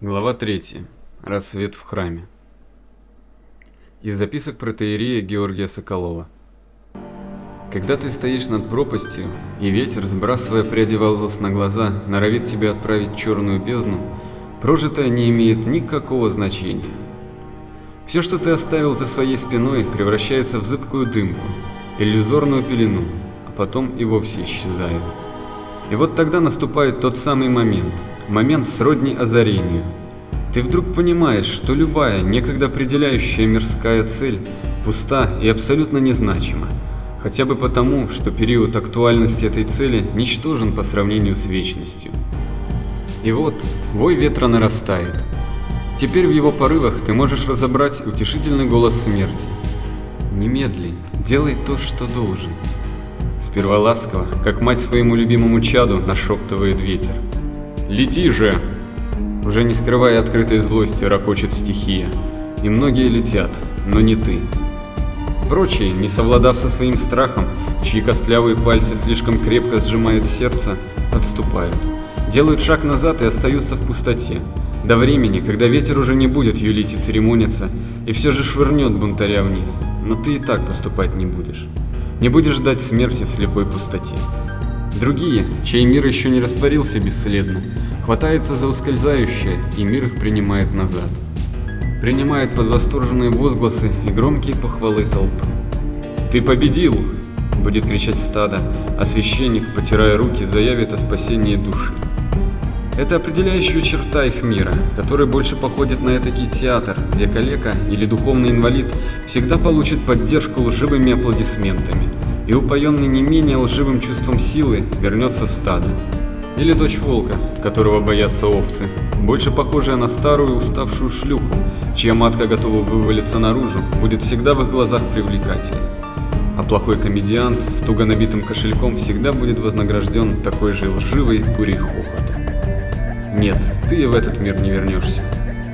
Глава 3. Рассвет в храме. Из записок протеерея Георгия Соколова. Когда ты стоишь над пропастью, и ветер, сбрасывая пряди волос на глаза, норовит тебя отправить в черную бездну, прожитое не имеет никакого значения. Все, что ты оставил за своей спиной, превращается в зыбкую дымку, иллюзорную пелену, а потом и вовсе исчезает. И вот тогда наступает тот самый момент, момент сродни озарению. Ты вдруг понимаешь, что любая, некогда определяющая мирская цель, пуста и абсолютно незначима. Хотя бы потому, что период актуальности этой цели ничтожен по сравнению с вечностью. И вот, вой ветра нарастает. Теперь в его порывах ты можешь разобрать утешительный голос смерти. Немедли, делай то, что должен. Сперва ласково, как мать своему любимому чаду, нашептывает ветер. «Лети же!» Уже не скрывая открытой злости, ракочет стихия. И многие летят, но не ты. Прочие, не совладав со своим страхом, чьи костлявые пальцы слишком крепко сжимают сердце, отступают. Делают шаг назад и остаются в пустоте. До времени, когда ветер уже не будет юлить и церемониться, и все же швырнет бунтаря вниз. Но ты и так поступать не будешь. Не будешь ждать смерти в слепой пустоте. Другие, чей мир еще не растворился бесследно, хватается за ускользающее, и мир их принимает назад. Принимает под восторженные возгласы и громкие похвалы толпы. «Ты победил!» – будет кричать стадо, а священник, потирая руки, заявит о спасении души. Это определяющая черта их мира, который больше походит на этакий театр, где калека или духовный инвалид всегда получит поддержку лживыми аплодисментами, и упоенный не менее лживым чувством силы вернется в стадо. Или дочь волка, которого боятся овцы, больше похожая на старую уставшую шлюху, чья матка готова вывалиться наружу, будет всегда в их глазах привлекательной. А плохой комедиант с туго набитым кошельком всегда будет вознагражден такой же лживой бурей хохота. Нет, ты в этот мир не вернешься.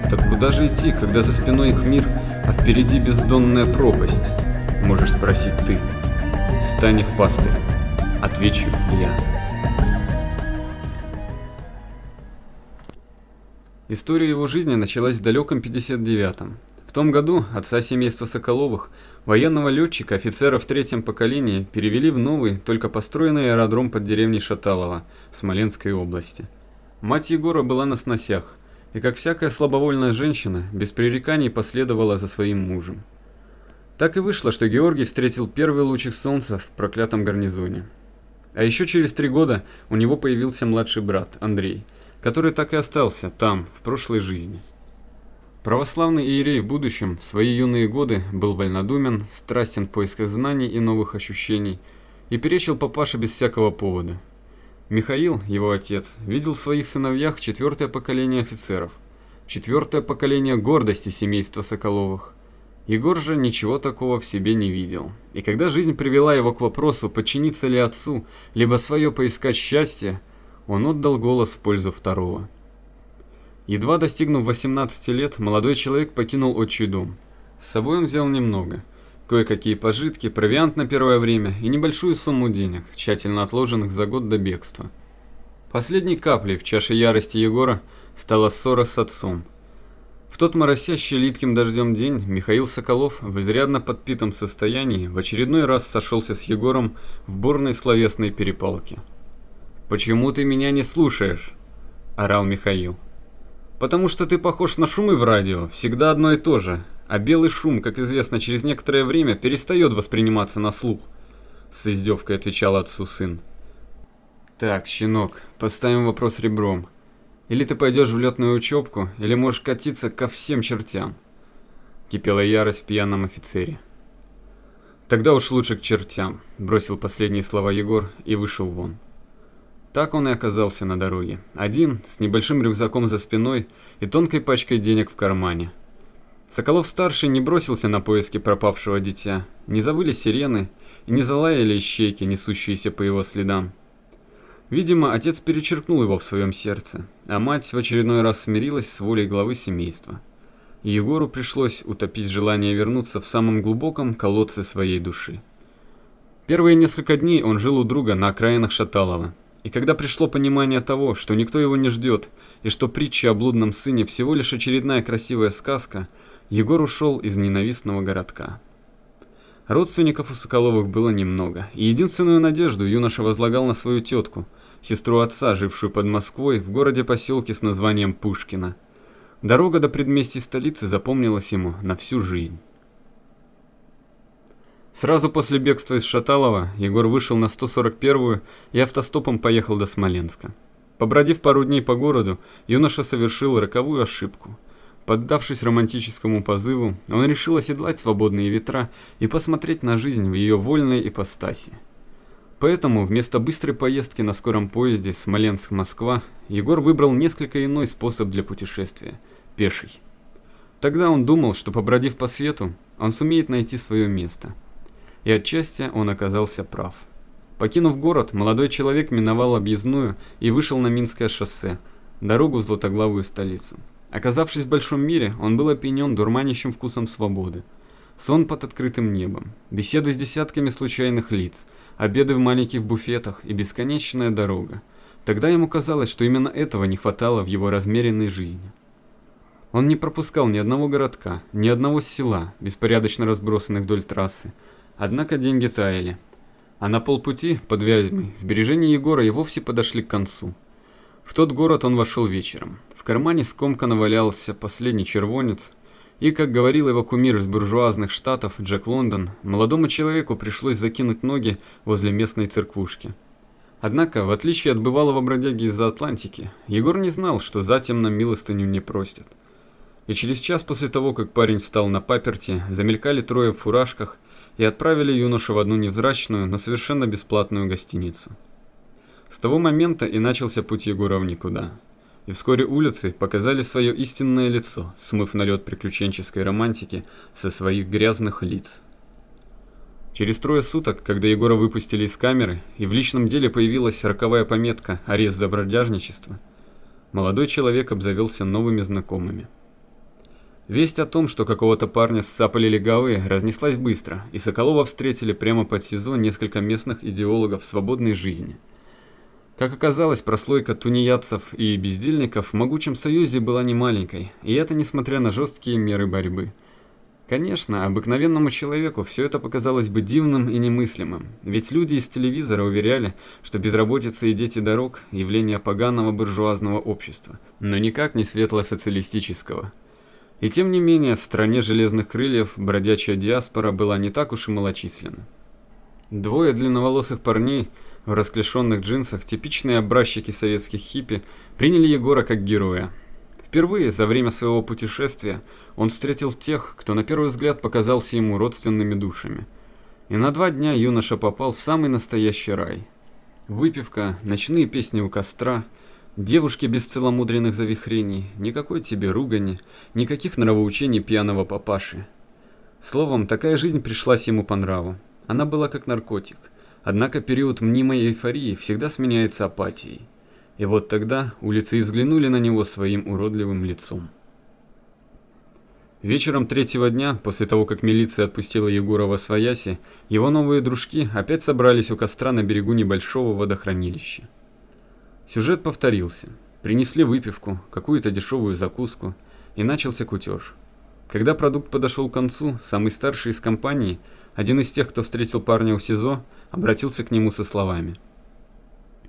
Так куда же идти, когда за спиной их мир, а впереди бездонная пропасть? Можешь спросить ты. Стань их пастырем. Отвечу я. История его жизни началась в далеком 59-м. В том году отца семейства Соколовых, военного летчика, офицера в третьем поколении, перевели в новый, только построенный аэродром под деревней Шаталова, Смоленской области. Мать Егора была на сносях, и как всякая слабовольная женщина, без пререканий последовала за своим мужем. Так и вышло, что Георгий встретил первый лучик солнца в проклятом гарнизоне. А еще через три года у него появился младший брат, Андрей, который так и остался там, в прошлой жизни. Православный иерей в будущем, в свои юные годы, был вольнодумен, страстен в поисках знаний и новых ощущений, и перечил папаше без всякого повода – Михаил, его отец, видел в своих сыновьях четвертое поколение офицеров, четвертое поколение гордости семейства Соколовых. Егор же ничего такого в себе не видел. И когда жизнь привела его к вопросу, подчиниться ли отцу, либо свое поискать счастье, он отдал голос в пользу второго. Едва достигнув 18 лет, молодой человек покинул отчий дом. С собой он взял немного – кое-какие пожитки, провиант на первое время и небольшую сумму денег, тщательно отложенных за год до бегства. Последней каплей в чаше ярости Егора стала ссора с отцом. В тот моросящий липким дождем день Михаил Соколов в изрядно подпитом состоянии в очередной раз сошелся с Егором в бурной словесной перепалке. «Почему ты меня не слушаешь?» – орал Михаил. «Потому что ты похож на шумы в радио, всегда одно и то же, а белый шум, как известно, через некоторое время перестает восприниматься на слух. С издевкой отвечал отцу сын. Так, щенок, поставим вопрос ребром. Или ты пойдешь в летную учебку, или можешь катиться ко всем чертям. Кипела ярость в пьяном офицере. Тогда уж лучше к чертям, бросил последние слова Егор и вышел вон. Так он и оказался на дороге. Один, с небольшим рюкзаком за спиной и тонкой пачкой денег в кармане. Соколов-старший не бросился на поиски пропавшего дитя, не завыли сирены и не залаяли ищейки, несущиеся по его следам. Видимо, отец перечеркнул его в своем сердце, а мать в очередной раз смирилась с волей главы семейства. Егору пришлось утопить желание вернуться в самом глубоком колодце своей души. Первые несколько дней он жил у друга на окраинах Шаталова. И когда пришло понимание того, что никто его не ждет, и что притча о блудном сыне всего лишь очередная красивая сказка, Егор ушел из ненавистного городка. Родственников у Соколовых было немного, и единственную надежду юноша возлагал на свою тетку, сестру отца, жившую под Москвой в городе-поселке с названием Пушкино. Дорога до предместья столицы запомнилась ему на всю жизнь. Сразу после бегства из Шаталова Егор вышел на 141-ю и автостопом поехал до Смоленска. Побродив пару дней по городу, юноша совершил роковую ошибку. Поддавшись романтическому позыву, он решил оседлать свободные ветра и посмотреть на жизнь в ее вольной ипостаси. Поэтому вместо быстрой поездки на скором поезде Смоленск-Москва Егор выбрал несколько иной способ для путешествия – пеший. Тогда он думал, что побродив по свету, он сумеет найти свое место – и отчасти он оказался прав. Покинув город, молодой человек миновал объездную и вышел на Минское шоссе, дорогу в златоглавую столицу. Оказавшись в большом мире, он был опьянен дурманящим вкусом свободы. Сон под открытым небом, беседы с десятками случайных лиц, обеды в маленьких буфетах и бесконечная дорога. Тогда ему казалось, что именно этого не хватало в его размеренной жизни. Он не пропускал ни одного городка, ни одного села, беспорядочно разбросанных вдоль трассы, Однако деньги таяли. А на полпути, под Вязьмой, сбережения Егора и вовсе подошли к концу. В тот город он вошел вечером. В кармане скомканно валялся последний червонец, и, как говорил его кумир из буржуазных штатов Джек Лондон, молодому человеку пришлось закинуть ноги возле местной церквушки. Однако, в отличие от бывалого бродяги из-за Атлантики, Егор не знал, что затем нам милостыню не простят. И через час после того, как парень встал на паперти, замелькали трое в фуражках – и отправили юношу в одну невзрачную, но совершенно бесплатную гостиницу. С того момента и начался путь Егора в никуда. И вскоре улицы показали свое истинное лицо, смыв налет приключенческой романтики со своих грязных лиц. Через трое суток, когда Егора выпустили из камеры, и в личном деле появилась роковая пометка «Арест за бродяжничество», молодой человек обзавелся новыми знакомыми. Весть о том, что какого-то парня сцапали легавые, разнеслась быстро, и Соколова встретили прямо под СИЗО несколько местных идеологов свободной жизни. Как оказалось, прослойка тунеядцев и бездельников в могучем союзе была немаленькой, и это несмотря на жесткие меры борьбы. Конечно, обыкновенному человеку все это показалось бы дивным и немыслимым, ведь люди из телевизора уверяли, что безработица и дети дорог – явление поганого буржуазного общества, но никак не светло-социалистического. И тем не менее, в стране железных крыльев бродячая диаспора была не так уж и малочисленна. Двое длинноволосых парней в расклешенных джинсах, типичные образчики советских хиппи, приняли Егора как героя. Впервые за время своего путешествия он встретил тех, кто на первый взгляд показался ему родственными душами. И на два дня юноша попал в самый настоящий рай. Выпивка, ночные песни у костра – Девушки без целомудренных завихрений, никакой тебе ругани, никаких нравоучений пьяного папаши. Словом, такая жизнь пришлась ему по нраву. Она была как наркотик. Однако период мнимой эйфории всегда сменяется апатией. И вот тогда улицы взглянули на него своим уродливым лицом. Вечером третьего дня, после того, как милиция отпустила Егорова в свояси, его новые дружки опять собрались у костра на берегу небольшого водохранилища. Сюжет повторился. Принесли выпивку, какую-то дешевую закуску, и начался кутеж. Когда продукт подошел к концу, самый старший из компании, один из тех, кто встретил парня у СИЗО, обратился к нему со словами.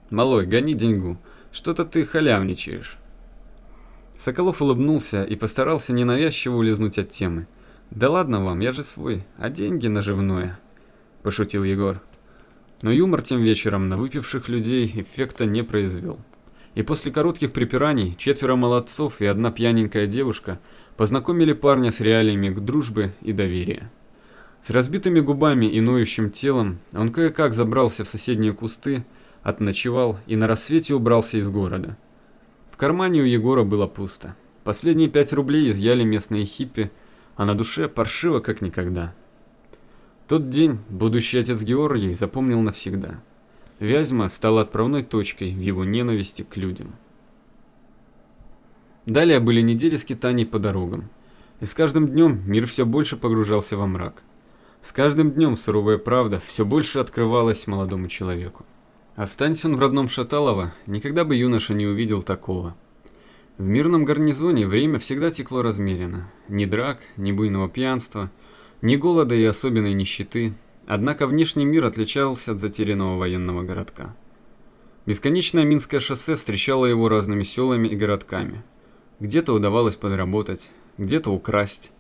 «Малой, гони деньгу, что-то ты халявничаешь». Соколов улыбнулся и постарался ненавязчиво улизнуть от темы. «Да ладно вам, я же свой, а деньги наживное», – пошутил Егор. Но юмор тем вечером на выпивших людей эффекта не произвел. И после коротких припираний четверо молодцов и одна пьяненькая девушка познакомили парня с реалиями к дружбе и доверия. С разбитыми губами и ноющим телом он кое-как забрался в соседние кусты, отночевал и на рассвете убрался из города. В кармане у Егора было пусто. Последние пять рублей изъяли местные хиппи, а на душе паршиво как никогда. Тот день будущий отец Георгий запомнил навсегда. Вязьма стала отправной точкой в его ненависти к людям. Далее были недели скитаний по дорогам. И с каждым днем мир все больше погружался во мрак. С каждым днем суровая правда все больше открывалась молодому человеку. Останься он в родном Шаталово, никогда бы юноша не увидел такого. В мирном гарнизоне время всегда текло размеренно. Ни драк, ни буйного пьянства, ни голода и особенной нищеты. Однако внешний мир отличался от затерянного военного городка. Бесконечное Минское шоссе встречало его разными селами и городками. Где-то удавалось подработать, где-то украсть.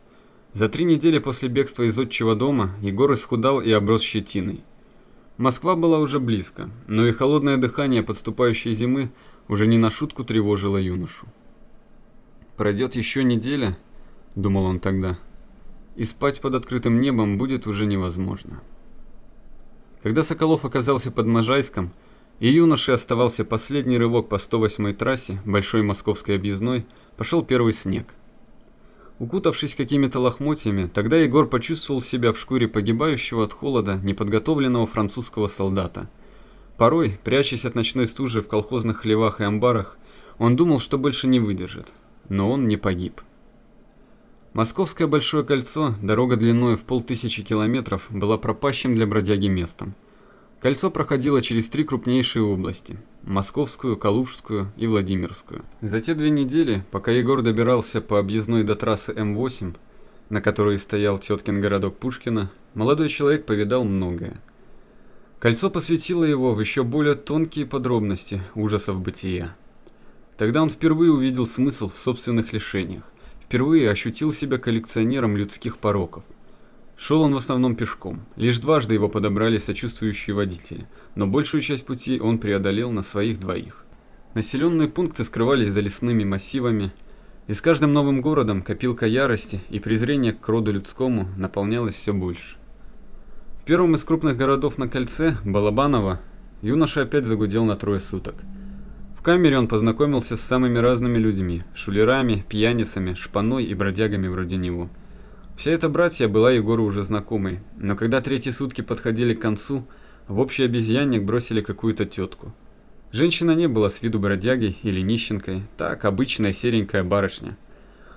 За три недели после бегства из отчего дома Егор исхудал и оброс щетиной. Москва была уже близко, но и холодное дыхание подступающей зимы уже не на шутку тревожило юношу. «Пройдет еще неделя», — думал он тогда, — «и спать под открытым небом будет уже невозможно». Когда Соколов оказался под Можайском, и юноше оставался последний рывок по 108-й трассе, Большой Московской объездной, пошел первый снег. Укутавшись какими-то лохмотьями, тогда Егор почувствовал себя в шкуре погибающего от холода неподготовленного французского солдата. Порой, прячась от ночной стужи в колхозных хлевах и амбарах, он думал, что больше не выдержит, но он не погиб. Московское Большое кольцо, дорога длиной в полтысячи километров, была пропащим для бродяги местом. Кольцо проходило через три крупнейшие области – Московскую, Калужскую и Владимирскую. За те две недели, пока Егор добирался по объездной до трассы М8, на которой стоял теткин городок Пушкина, молодой человек повидал многое. Кольцо посвятило его в еще более тонкие подробности ужасов бытия. Тогда он впервые увидел смысл в собственных лишениях, впервые ощутил себя коллекционером людских пороков – Шел он в основном пешком. Лишь дважды его подобрали сочувствующие водители, но большую часть пути он преодолел на своих двоих. Населенные пункты скрывались за лесными массивами, и с каждым новым городом копилка ярости и презрения к роду людскому наполнялась все больше. В первом из крупных городов на кольце, Балабаново, юноша опять загудел на трое суток. В камере он познакомился с самыми разными людьми – шулерами, пьяницами, шпаной и бродягами вроде него – Вся эта братья была Егору уже знакомой, но когда третьи сутки подходили к концу, в общий обезьянник бросили какую-то тетку. Женщина не была с виду бродягой или нищенкой, так, обычная серенькая барышня.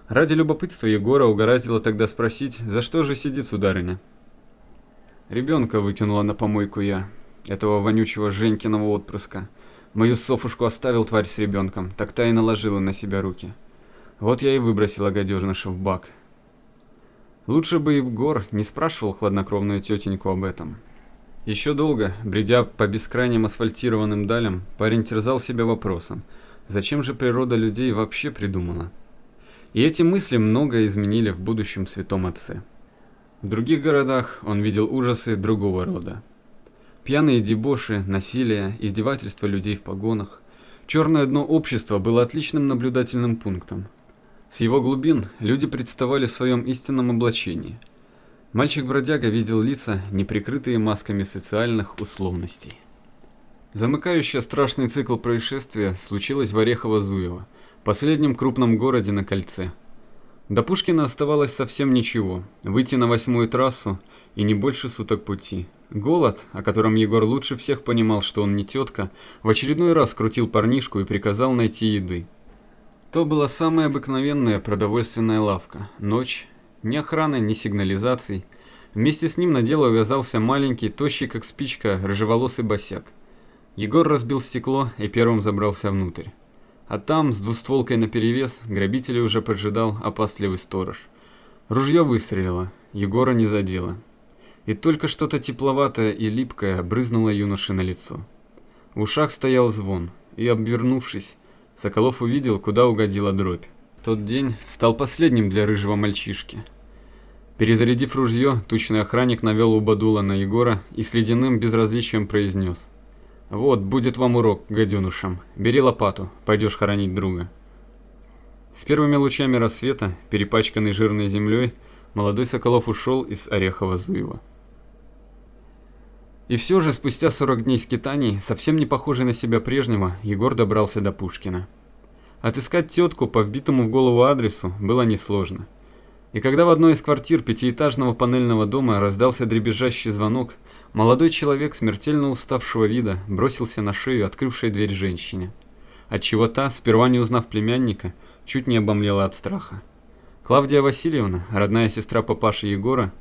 Ради любопытства Егора угораздило тогда спросить, за что же сидит сударыня. Ребенка выкинула на помойку я, этого вонючего Женькиного отпрыска. Мою Софушку оставил тварь с ребенком, так та и наложила на себя руки. Вот я и выбросила гадежныша в бак, Лучше бы Егор не спрашивал хладнокровную тетеньку об этом. Еще долго, бредя по бескрайним асфальтированным далям, парень терзал себя вопросом, зачем же природа людей вообще придумала? И эти мысли многое изменили в будущем святом отце. В других городах он видел ужасы другого рода. Пьяные дебоши, насилие, издевательства людей в погонах. Черное дно общества было отличным наблюдательным пунктом, с его глубин люди представали в своем истинном облачении. Мальчик-бродяга видел лица, не прикрытые масками социальных условностей. Замыкающая страшный цикл происшествия случилось в Орехово-Зуево, последнем крупном городе на кольце. До Пушкина оставалось совсем ничего, выйти на восьмую трассу и не больше суток пути. Голод, о котором Егор лучше всех понимал, что он не тетка, в очередной раз крутил парнишку и приказал найти еды. То была самая обыкновенная продовольственная лавка. Ночь, ни охраны, ни сигнализаций. Вместе с ним на дело увязался маленький, тощий как спичка, рыжеволосый босяк. Егор разбил стекло и первым забрался внутрь. А там, с двустволкой наперевес, грабителя уже поджидал опасливый сторож. Ружье выстрелило, Егора не задело. И только что-то тепловатое и липкое брызнуло юноше на лицо. В ушах стоял звон, и, обвернувшись, Соколов увидел, куда угодила дробь. Тот день стал последним для рыжего мальчишки. Перезарядив ружье, тучный охранник навел убадула на Егора и с ледяным безразличием произнес. «Вот, будет вам урок, гаденушам. Бери лопату, пойдешь хоронить друга». С первыми лучами рассвета, перепачканный жирной землей, молодой Соколов ушел из Орехова-Зуева. И все же, спустя 40 дней скитаний, совсем не похожий на себя прежнего, Егор добрался до Пушкина. Отыскать тетку по вбитому в голову адресу было несложно. И когда в одной из квартир пятиэтажного панельного дома раздался дребезжащий звонок, молодой человек смертельно уставшего вида бросился на шею открывшей дверь женщине. Отчего та, сперва не узнав племянника, чуть не обомлела от страха. Клавдия Васильевна, родная сестра папаши Егора,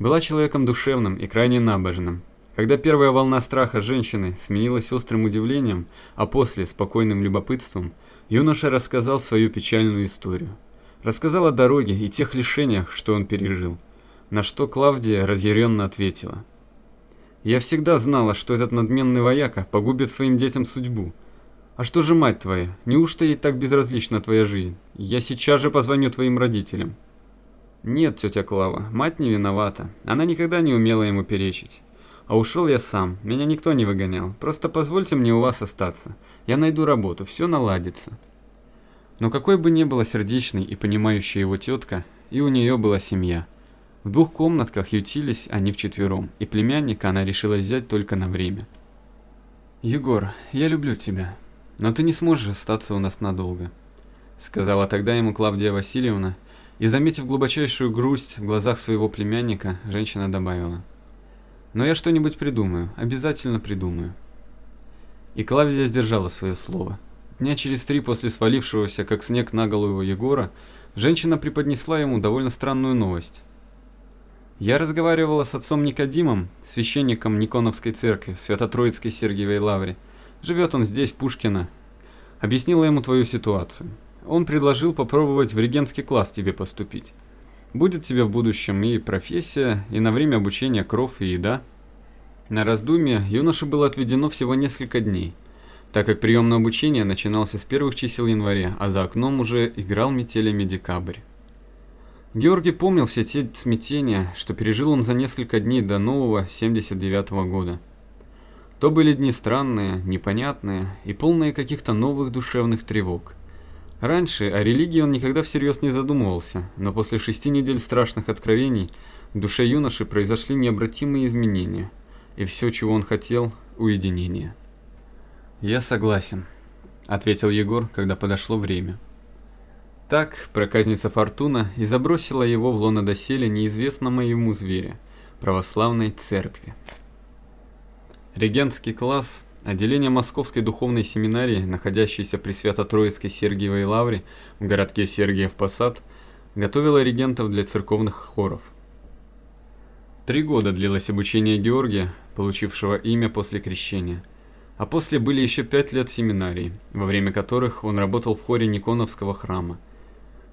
была человеком душевным и крайне набожным, Когда первая волна страха женщины сменилась острым удивлением, а после спокойным любопытством, юноша рассказал свою печальную историю. Рассказал о дороге и тех лишениях, что он пережил. На что Клавдия разъяренно ответила. «Я всегда знала, что этот надменный вояка погубит своим детям судьбу. А что же мать твоя? Неужто ей так безразлична твоя жизнь? Я сейчас же позвоню твоим родителям». «Нет, тетя Клава, мать не виновата. Она никогда не умела ему перечить. А ушел я сам, меня никто не выгонял. Просто позвольте мне у вас остаться. Я найду работу, все наладится». Но какой бы ни была сердечной и понимающей его тетка, и у нее была семья. В двух комнатках ютились они вчетвером, и племянника она решила взять только на время. «Егор, я люблю тебя, но ты не сможешь остаться у нас надолго», сказала тогда ему Клавдия Васильевна, и, заметив глубочайшую грусть в глазах своего племянника, женщина добавила. «Но я что-нибудь придумаю, обязательно придумаю». И Клавдия сдержала свое слово. Дня через три после свалившегося, как снег на голову Егора, женщина преподнесла ему довольно странную новость. Я разговаривала с отцом Никодимом, священником Никоновской церкви Свято-Троицкой Сергиевой Лавре. Живет он здесь, в Пушкино. Объяснила ему твою ситуацию. Он предложил попробовать в регентский класс тебе поступить. Будет тебе в будущем и профессия, и на время обучения кров и еда. На раздумье юноше было отведено всего несколько дней – так как приемное обучение начинался с первых чисел января, а за окном уже играл метелями декабрь. Георгий помнил все те смятения, что пережил он за несколько дней до нового 79 -го года. То были дни странные, непонятные и полные каких-то новых душевных тревог. Раньше о религии он никогда всерьез не задумывался, но после шести недель страшных откровений в душе юноши произошли необратимые изменения, и все, чего он хотел – уединение. «Я согласен», — ответил Егор, когда подошло время. Так проказница Фортуна и забросила его в лоно доселе неизвестному ему зверя, православной церкви. Регентский класс, отделение Московской духовной семинарии, находящейся при Свято-Троицкой Сергиевой Лавре в городке Сергиев-Посад, готовила регентов для церковных хоров. Три года длилось обучение Георгия, получившего имя после крещения – а после были еще пять лет семинарий, во время которых он работал в хоре Никоновского храма.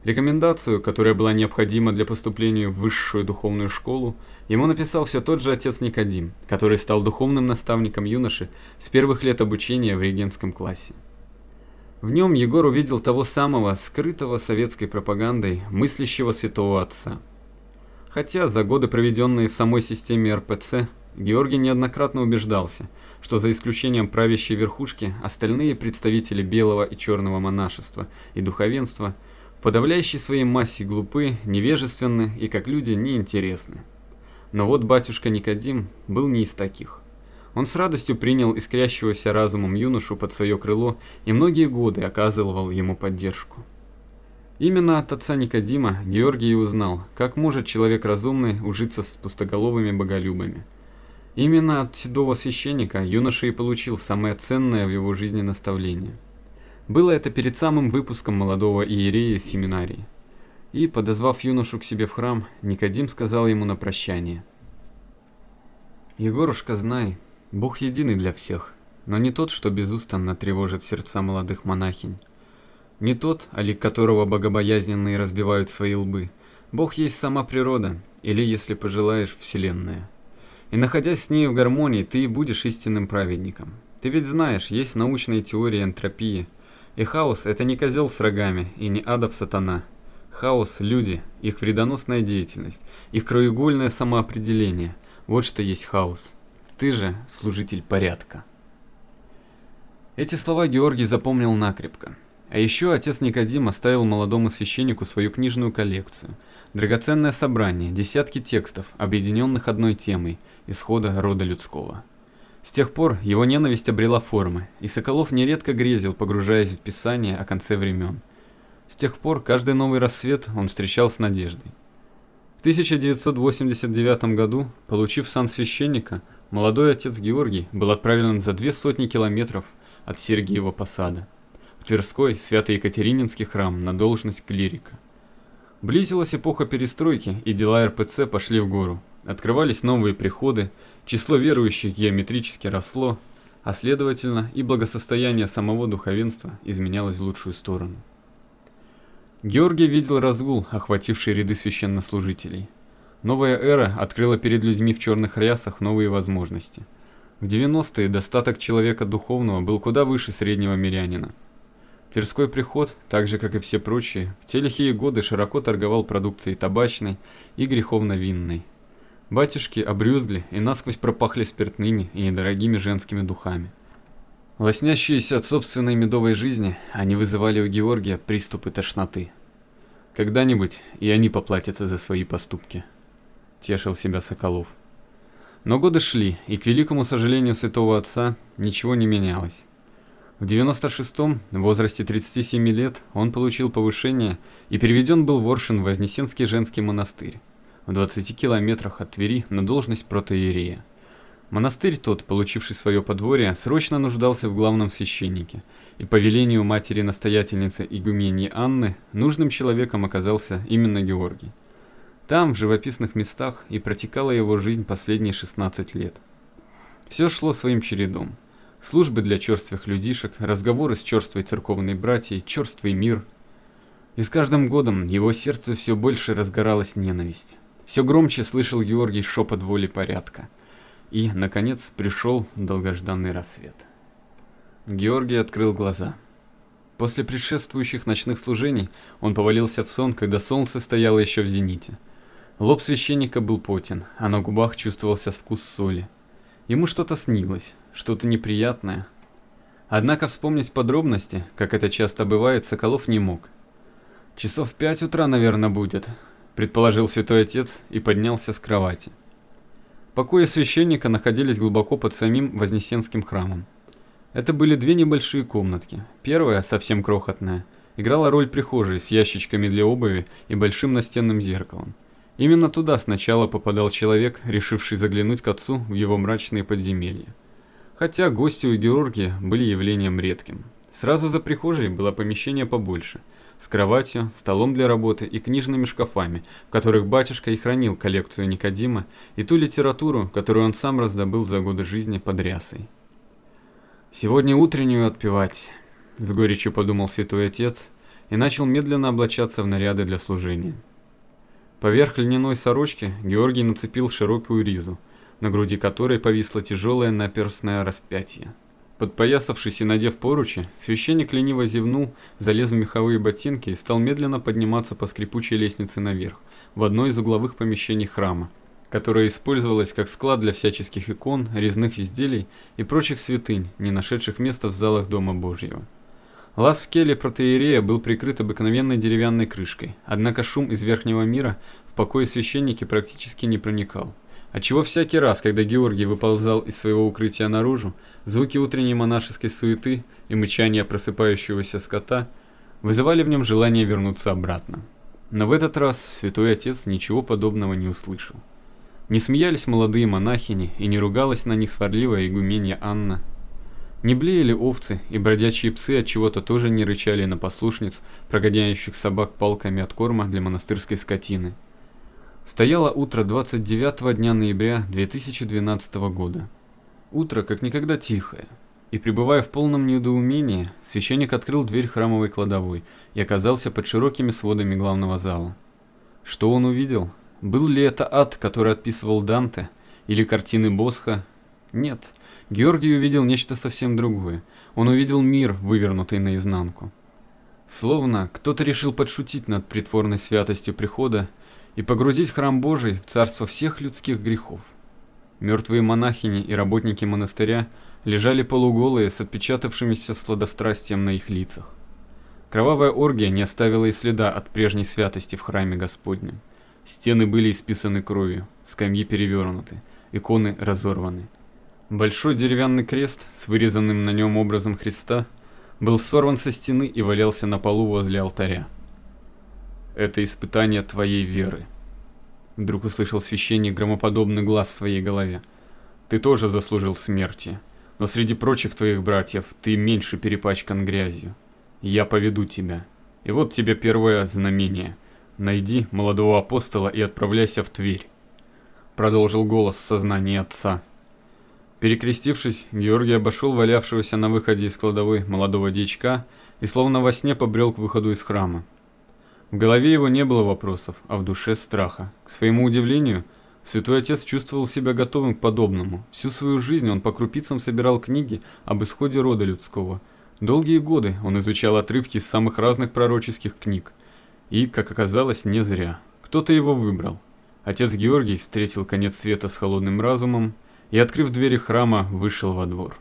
Рекомендацию, которая была необходима для поступления в высшую духовную школу, ему написал все тот же отец Никодим, который стал духовным наставником юноши с первых лет обучения в регентском классе. В нем Егор увидел того самого, скрытого советской пропагандой, мыслящего святого отца. Хотя за годы, проведенные в самой системе РПЦ, Георгий неоднократно убеждался – что за исключением правящей верхушки, остальные представители белого и черного монашества и духовенства подавляющей своей массе глупы, невежественны и как люди неинтересны. Но вот батюшка Никодим был не из таких. Он с радостью принял искрящегося разумом юношу под свое крыло и многие годы оказывал ему поддержку. Именно от отца Никодима Георгий узнал, как может человек разумный ужиться с пустоголовыми боголюбами – Именно от седого священника юноша и получил самое ценное в его жизни наставление. Было это перед самым выпуском молодого иерея из семинарии. И, подозвав юношу к себе в храм, Никодим сказал ему на прощание. «Егорушка, знай, Бог единый для всех, но не тот, что безустанно тревожит сердца молодых монахинь. Не тот, олик которого богобоязненные разбивают свои лбы. Бог есть сама природа, или, если пожелаешь, вселенная. И находясь с ней в гармонии, ты и будешь истинным праведником. Ты ведь знаешь, есть научные теории энтропии. И хаос – это не козел с рогами и не адов сатана. Хаос – люди, их вредоносная деятельность, их краеугольное самоопределение. Вот что есть хаос. Ты же служитель порядка. Эти слова Георгий запомнил накрепко. А еще отец Никодим оставил молодому священнику свою книжную коллекцию. Драгоценное собрание, десятки текстов, объединенных одной темой – исхода рода людского. С тех пор его ненависть обрела формы, и Соколов нередко грезил, погружаясь в писание о конце времен. С тех пор каждый новый рассвет он встречал с надеждой. В 1989 году, получив сан священника, молодой отец Георгий был отправлен за две сотни километров от Сергиева посада в Тверской Свято-Екатерининский храм на должность клирика. Близилась эпоха перестройки, и дела РПЦ пошли в гору. Открывались новые приходы, число верующих геометрически росло, а следовательно и благосостояние самого духовенства изменялось в лучшую сторону. Георгий видел разгул, охвативший ряды священнослужителей. Новая эра открыла перед людьми в черных рясах новые возможности. В 90-е достаток человека духовного был куда выше среднего мирянина. Тверской приход, так же как и все прочие, в те лихие годы широко торговал продукцией табачной и греховно-винной. Батюшки обрюзгли и насквозь пропахли спиртными и недорогими женскими духами. Лоснящиеся от собственной медовой жизни, они вызывали у Георгия приступы тошноты. Когда-нибудь и они поплатятся за свои поступки, тешил себя Соколов. Но годы шли, и к великому сожалению святого отца ничего не менялось. В 96-м, в возрасте 37 лет, он получил повышение и переведен был в Оршин в Вознесенский женский монастырь, в 20 километрах от Твери на должность протоиерея. Монастырь тот, получивший свое подворье, срочно нуждался в главном священнике, и по велению матери-настоятельницы игумении Анны нужным человеком оказался именно Георгий. Там, в живописных местах, и протекала его жизнь последние 16 лет. Все шло своим чередом. Службы для черствых людишек, разговоры с черствой церковной братьей, черствый мир. И с каждым годом его сердце все больше разгоралась ненависть. Все громче слышал Георгий шепот воли порядка – и, наконец, пришел долгожданный рассвет. Георгий открыл глаза. После предшествующих ночных служений он повалился в сон, когда солнце стояло еще в зените. Лоб священника был потен, а на губах чувствовался вкус соли. Ему что-то снилось, что-то неприятное. Однако вспомнить подробности, как это часто бывает, Соколов не мог. «Часов пять утра, наверное, будет», — предположил святой отец и поднялся с кровати. Покои священника находились глубоко под самим Вознесенским храмом. Это были две небольшие комнатки. Первая, совсем крохотная, играла роль прихожей с ящичками для обуви и большим настенным зеркалом. Именно туда сначала попадал человек, решивший заглянуть к отцу в его мрачные подземелья. Хотя гости у Георгия были явлением редким. Сразу за прихожей было помещение побольше – с кроватью, столом для работы и книжными шкафами, в которых батюшка и хранил коллекцию Никодима и ту литературу, которую он сам раздобыл за годы жизни под рясой. «Сегодня утреннюю отпевать», — с горечью подумал святой отец и начал медленно облачаться в наряды для служения. Поверх льняной сорочки Георгий нацепил широкую ризу, на груди которой повисло тяжелое наперстное распятие. Подпоясавшись и надев поручи, священник лениво зевнул, залез в меховые ботинки и стал медленно подниматься по скрипучей лестнице наверх, в одно из угловых помещений храма, которое использовалось как склад для всяческих икон, резных изделий и прочих святынь, не нашедших места в залах Дома Божьего. Лаз в келе протеерея был прикрыт обыкновенной деревянной крышкой, однако шум из верхнего мира в покое священники практически не проникал. Отчего всякий раз, когда Георгий выползал из своего укрытия наружу, звуки утренней монашеской суеты и мычания просыпающегося скота вызывали в нем желание вернуться обратно. Но в этот раз святой отец ничего подобного не услышал. Не смеялись молодые монахини и не ругалась на них сварливая игуменья Анна. Не блеяли овцы, и бродячие псы от чего-то тоже не рычали на послушниц, прогоняющих собак палками от корма для монастырской скотины. Стояло утро 29 дня ноября 2012 года. Утро как никогда тихое. И пребывая в полном недоумении, священник открыл дверь храмовой кладовой и оказался под широкими сводами главного зала. Что он увидел? Был ли это ад, который отписывал Данте, или картины Босха? Нет, Георгий увидел нечто совсем другое. Он увидел мир, вывернутый наизнанку. Словно кто-то решил подшутить над притворной святостью прихода и погрузить храм Божий в царство всех людских грехов. Мертвые монахини и работники монастыря лежали полуголые с отпечатавшимися сладострастием на их лицах. Кровавая оргия не оставила и следа от прежней святости в храме Господнем. Стены были исписаны кровью, скамьи перевернуты, иконы разорваны. Большой деревянный крест с вырезанным на нем образом Христа был сорван со стены и валялся на полу возле алтаря. Это испытание твоей веры. Вдруг услышал священник громоподобный глаз в своей голове. Ты тоже заслужил смерти, но среди прочих твоих братьев ты меньше перепачкан грязью. Я поведу тебя. И вот тебе первое знамение. Найди молодого апостола и отправляйся в Тверь. Продолжил голос в сознании отца. Перекрестившись, Георгий обошел валявшегося на выходе из кладовой молодого дичка и словно во сне побрел к выходу из храма. В голове его не было вопросов, а в душе страха. К своему удивлению, святой отец чувствовал себя готовым к подобному. Всю свою жизнь он по крупицам собирал книги об исходе рода людского. Долгие годы он изучал отрывки из самых разных пророческих книг. И, как оказалось, не зря. Кто-то его выбрал. Отец Георгий встретил конец света с холодным разумом и, открыв двери храма, вышел во двор.